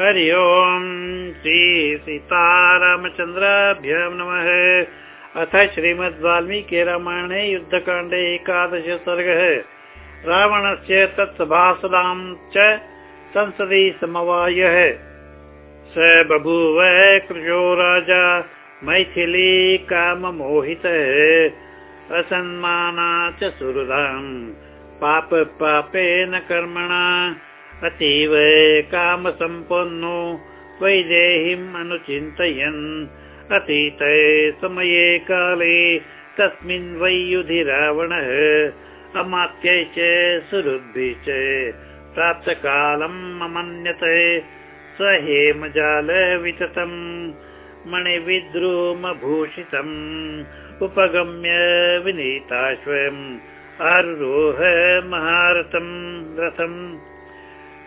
हरि ओम् श्री नमः। अथ श्रीमद् वाल्मीकि रामायणे युद्धकाण्डे एकादश सर्गः। रावणस्य तत्सभासदां च संसदि समवायः। स बभूव कृशो राजा मैथिली काममोहितः। असन्माना च सुहृदाम् पाप पापेन कर्मणा अतीव कामसम्पन्नो वैदेहीम् अनुचिन्तयन्। अतीते समये काले तस्मिन् वै युधि रावणः अमात्यै च सुहृद्भिः च प्राप्तकालम् अमन्यते। स विततम् मणिविद्रुमभूषितम् उपगम्य विनीताश्वम् आरोह महारथम् रथम्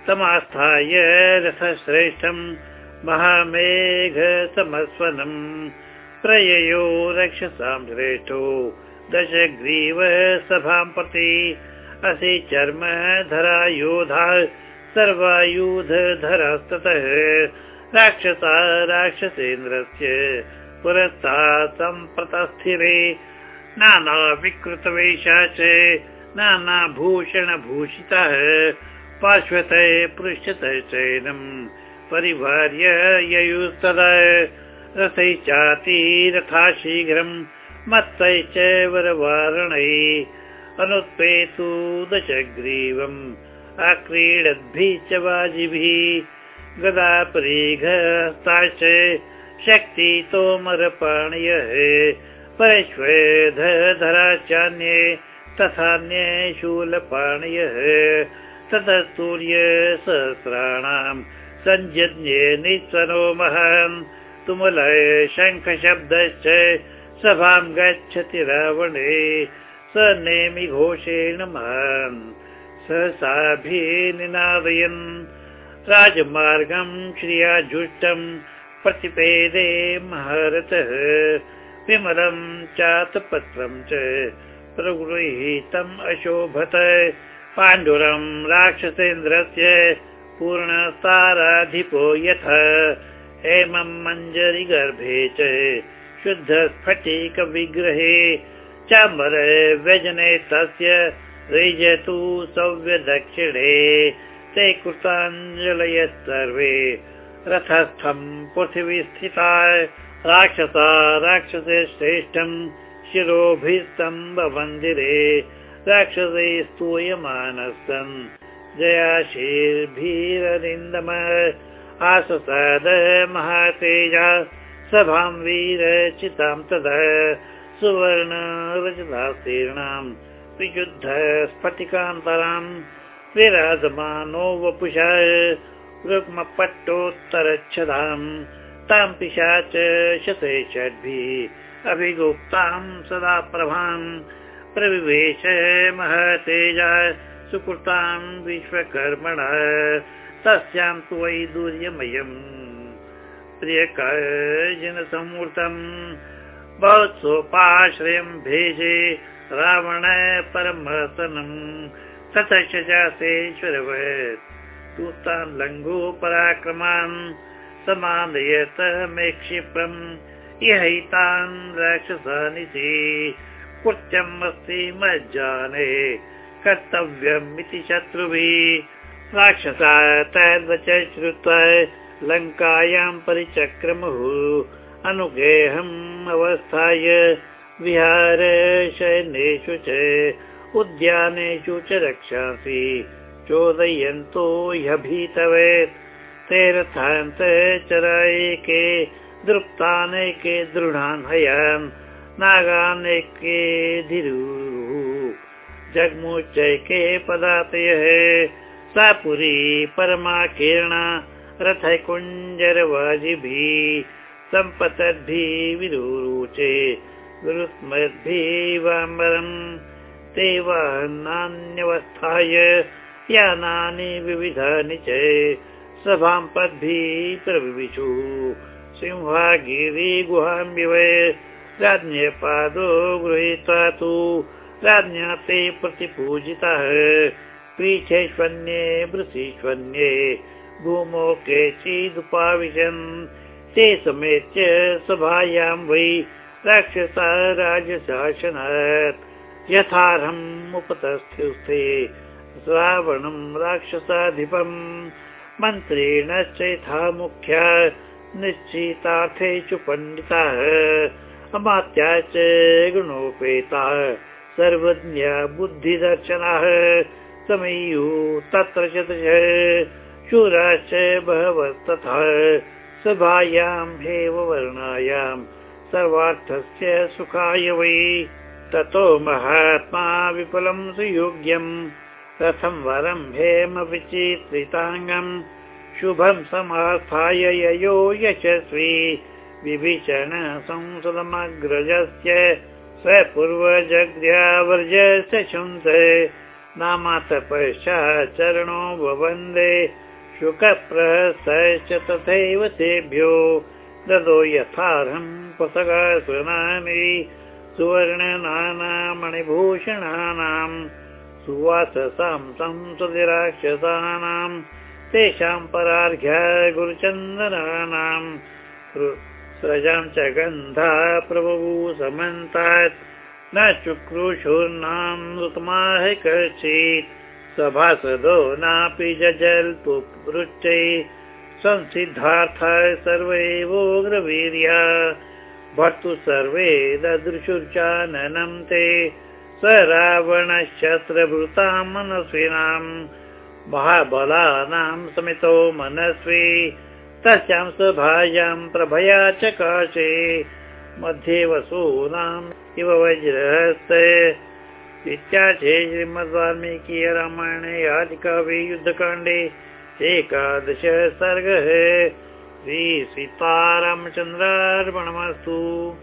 समास्थाय रथश्रेष्ठम् महामेघ समस्वनम् प्रययो रक्षसां श्रेष्ठो दशग्रीव सभां प्रति असि चर्म धरा योधा सर्वायुधधरास्ततः राक्षसा राक्षसेन्द्रस्य पुरस्तात् सम्प्रतस्थिरे नानाविकृतवेषा च नानाभूषणभूषितः पार्श्वतः पृष्ठतः चैनम् परिवार्य ययुस्तदा रथै चाति रथा शीघ्रम् मत्तै च वरवारणै अनुत्पेतु दशग्रीवम्। आक्रीडद्भिः च वाजिभिः गदा परिघस्ताश्च शक्ति तोमरपाणयः। परश्वेधराश्चान्ये तथान्ये शूलपाणयः ततः सूर्यसहस्राणाम् सञ्जन्ये निस्वनो महान् तुमलय शङ्खशब्दश्च सभां गच्छति रावणे स नेमि घोषेण महान् सहसाभिनिनादयन् राजमार्गम् श्रिया जुष्टम् प्रतिपेदे महारथः। विमलम् चातपत्रम् च प्रगृहीतम् अशोभत पाण्डुरम् राक्षसेन्द्रस्य पूर्णसाराधिपो यथ। हेमम् मञ्जरिगर्भे च शुद्धस्फटिकविग्रहे चाम्बर व्यजने तस्य रैजतु सव्यदक्षिणे। ते कृताञ्जलयः सर्वे रथस्थम् पृथिवी स्थिता राक्षसा राक्षसे श्रेष्ठम् शिरोभिस्तम्भमन्दिरे राक्षसै स्तूयमानः सन् जयाशीर्भिररिन्दम आससाद महातेजा सभां वीरचितां तदा सुवर्ण विशुद्ध स्फटिकान्तराम् विराजमानो वपुषा रुक्मपट्टोत्तरच्छदाम् तां पिशाच शते षड्भिः अभिगुप्ताम् सदा प्रभाम् प्रविवेश महतेजा सुकृताम् विश्वकर्मण। तस्यां तु वै दुर्यमयम्। प्रियकर्जनसंवृतम्। भवत्सोपाश्रयम् भेजे रावण परमसनम् ततश्च जातेश्वरवत् तूतान् लङ्घु पराक्रमान् समानयत मे क्षिप्रम् इहैतान् राक्षसानिति कृत्यम् अस्ति मज्जाने कर्तव्यम् इति शत्रुभिः राक्षसा तद्वच श्रुत्वा लङ्कायां परिचक्रमुः अनुगेहम् अवस्थाय। विहार शयनेषु च उद्यानेषु च रक्षांसि चोदयन्तो ह्यभीतवेत् ते रथान्त चरायके दृप्तानेके दृढान् हयान् नागानेके धिरुः। जग्मुच्चैके पदातयः सा पुरी परमाकीर्णा रथकुञ्जरवाजिभिः सम्पतद्भिः विरुरुचे गुरुस्मद्भिः ते वाहनान्यवस्थाय यानानि विविधानि च। सभां पद्भिः प्रविशु सिंहागिरि गुहाम्बिवय राज्ञ पादो गृहीत्वा तु राज्ञा ते प्रतिपूजितः। पीठेष्वन्ये वृषीष्वन्ये भूमौ केचिदुपाविशन् ते समेत्य सभायां वै राक्षसा राजशासनात्। यथार्हम् उपतस्थे श्रावणं राक्षसाधिपम्। मन्त्रेण चैथा मुख्या निश्चितार्थे च पण्डिताः अमात्या च गुणोपेताः सर्वज्ञा बुद्धिदर्शनाः समयु तत्र च शूराश्च बहवस्तथा सभायाम् एव वर्णायाम् सर्वार्थस्य सुखाय वै ततो महात्मा विपुलं सुयोग्यम् रथं वरं हेम विचित्रिताङ्गम् शुभं समार्थाय ययो यशस्वी विभीषण संसदमग्रजस्य स्वपूर्वजग्र्यावर्जस्य शुंस नामाथ पश्चात् चरणो ववन्दे शुकप्रहस्तश्च तथैव तेभ्यो। ददो यथार्हम् पसगासनानि। सुवर्णनानामणिभूषणानाम् सुवाससां संसदिराक्षसानाम् तेषां परार्घ्य गुरुचन्दनानाम् स्रजां च गन्धा प्रभु समन्तात्। न चुक्रुशूर्णामृतमाह कश्चित्। सभासदो नापि जल्पृष्टै संसिद्धार्थ सर्वैवोग्रवीर्या। भर्तु सर्वे ददृशुर्चाननं ते। स रावणशस्त्रभृतां मनस्विनाम्। महाबलानां समितो मनस्वी तस्यां सभायां प्रभया चकाशे मध्ये वसूनाम् इव वज्रहस्ते। इत्याचे श्रीमद्वाल्मीकि रामायणे आदिकवि युद्धकाण्डे एकादश सर्गः। श्री सीतारामचन्द्रार्पणमस्तु